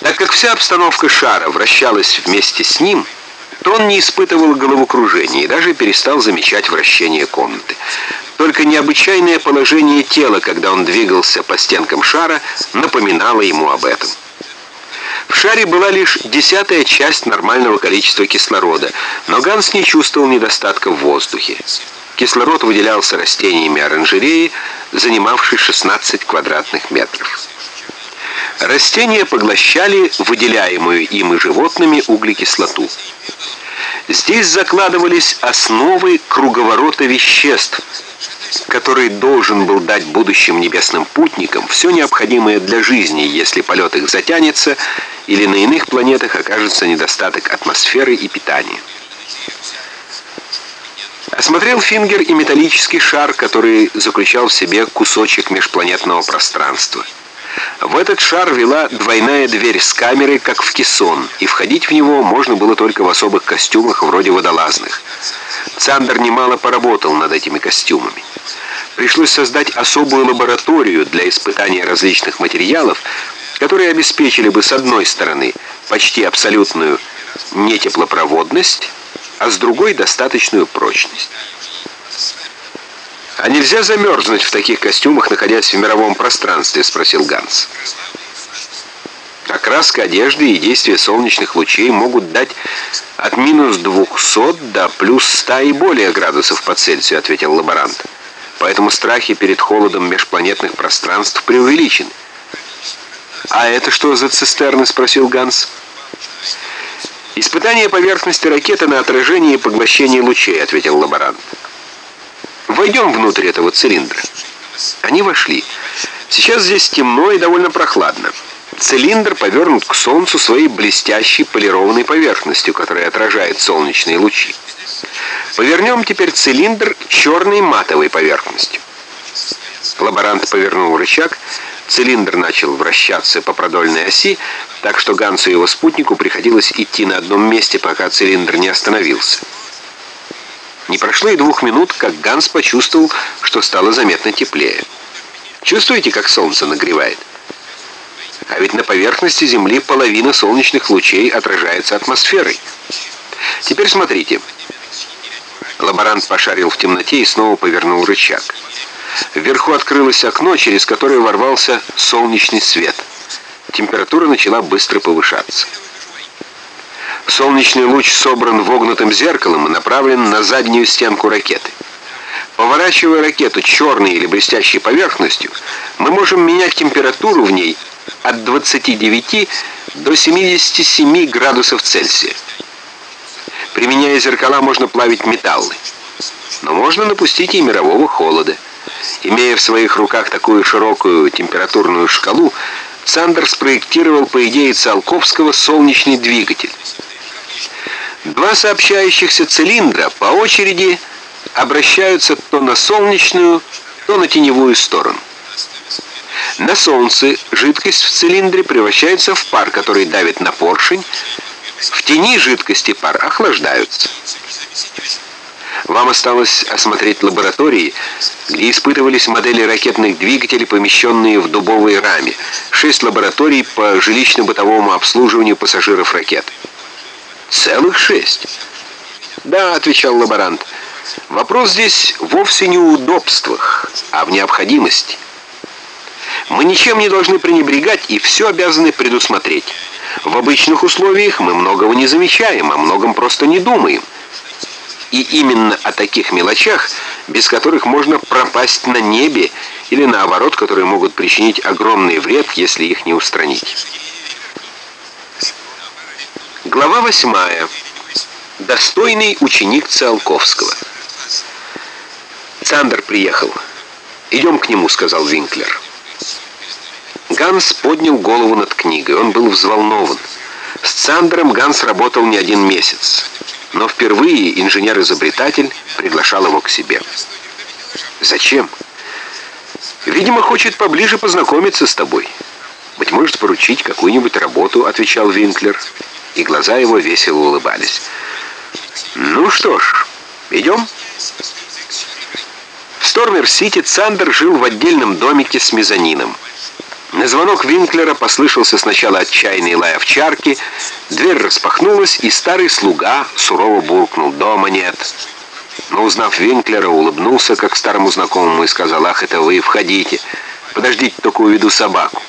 Так как вся обстановка шара вращалась вместе с ним, то он не испытывал головокружения и даже перестал замечать вращение комнаты. Только необычайное положение тела, когда он двигался по стенкам шара, напоминало ему об этом. В шаре была лишь десятая часть нормального количества кислорода, но Ганс не чувствовал недостатка в воздухе. Кислород выделялся растениями оранжереи, занимавшей 16 квадратных метров. Растения поглощали выделяемую им и животными углекислоту. Здесь закладывались основы круговорота веществ, который должен был дать будущим небесным путникам все необходимое для жизни, если полет их затянется или на иных планетах окажется недостаток атмосферы и питания. Осмотрел Фингер и металлический шар, который заключал в себе кусочек межпланетного пространства. В этот шар вела двойная дверь с камерой, как в кессон, и входить в него можно было только в особых костюмах, вроде водолазных. Цандер немало поработал над этими костюмами. Пришлось создать особую лабораторию для испытания различных материалов, которые обеспечили бы с одной стороны почти абсолютную нетеплопроводность, а с другой достаточную прочность. «А нельзя замерзнуть в таких костюмах, находясь в мировом пространстве?» — спросил Ганс. Окраска одежды и действие солнечных лучей могут дать от минус 200 до плюс 100 и более градусов по Цельсию, ответил лаборант. Поэтому страхи перед холодом межпланетных пространств преувеличены. «А это что за цистерны?» — спросил Ганс. «Испытание поверхности ракеты на отражение и поглощение лучей», — ответил лаборант. Войдем внутрь этого цилиндра. Они вошли. Сейчас здесь темно и довольно прохладно. Цилиндр повернут к Солнцу своей блестящей полированной поверхностью, которая отражает солнечные лучи. Повернем теперь цилиндр черной матовой поверхностью. Лаборант повернул рычаг, цилиндр начал вращаться по продольной оси, так что Гансу и его спутнику приходилось идти на одном месте, пока цилиндр не остановился. Не прошло и двух минут, как Ганс почувствовал, что стало заметно теплее. Чувствуете, как солнце нагревает? А ведь на поверхности Земли половина солнечных лучей отражается атмосферой. Теперь смотрите. Лаборант пошарил в темноте и снова повернул рычаг. Вверху открылось окно, через которое ворвался солнечный свет. Температура начала быстро повышаться. Солнечный луч собран вогнутым зеркалом и направлен на заднюю стенку ракеты. Поворачивая ракету черной или блестящей поверхностью, мы можем менять температуру в ней от 29 до 77 градусов Цельсия. Применяя зеркала, можно плавить металлы. Но можно напустить и мирового холода. Имея в своих руках такую широкую температурную шкалу, Сандер спроектировал по идее Циолковского солнечный двигатель. Два сообщающихся цилиндра по очереди обращаются то на солнечную, то на теневую сторону. На солнце жидкость в цилиндре превращается в пар, который давит на поршень. В тени жидкости пар охлаждаются. Вам осталось осмотреть лаборатории, где испытывались модели ракетных двигателей, помещенные в дубовой раме. Шесть лабораторий по жилищно-бытовому обслуживанию пассажиров ракет. Целых шесть. Да, отвечал лаборант. Вопрос здесь вовсе не в удобствах, а в необходимости. Мы ничем не должны пренебрегать и все обязаны предусмотреть. В обычных условиях мы многого не замечаем, о многом просто не думаем. И именно о таких мелочах, без которых можно пропасть на небе, или наоборот, которые могут причинить огромный вред, если их не устранить. Глава 8. Достойный ученик Циолковского. Цандер приехал. «Идем к нему», — сказал Винклер. Ганс поднял голову над книгой. Он был взволнован. С Цандером Ганс работал не один месяц. Но впервые инженер-изобретатель приглашал его к себе. «Зачем?» «Видимо, хочет поближе познакомиться с тобой. Быть может, поручить какую-нибудь работу», — отвечал Винклер и глаза его весело улыбались. «Ну что ж, идем?» В Стормер-Сити Цандер жил в отдельном домике с мезонином. На звонок Винклера послышался сначала отчаянный лай овчарки, дверь распахнулась, и старый слуга сурово буркнул «Дома нет». Но, узнав Винклера, улыбнулся, как старому знакомому, и сказал «Ах, это вы, входите, подождите, только уведу собаку».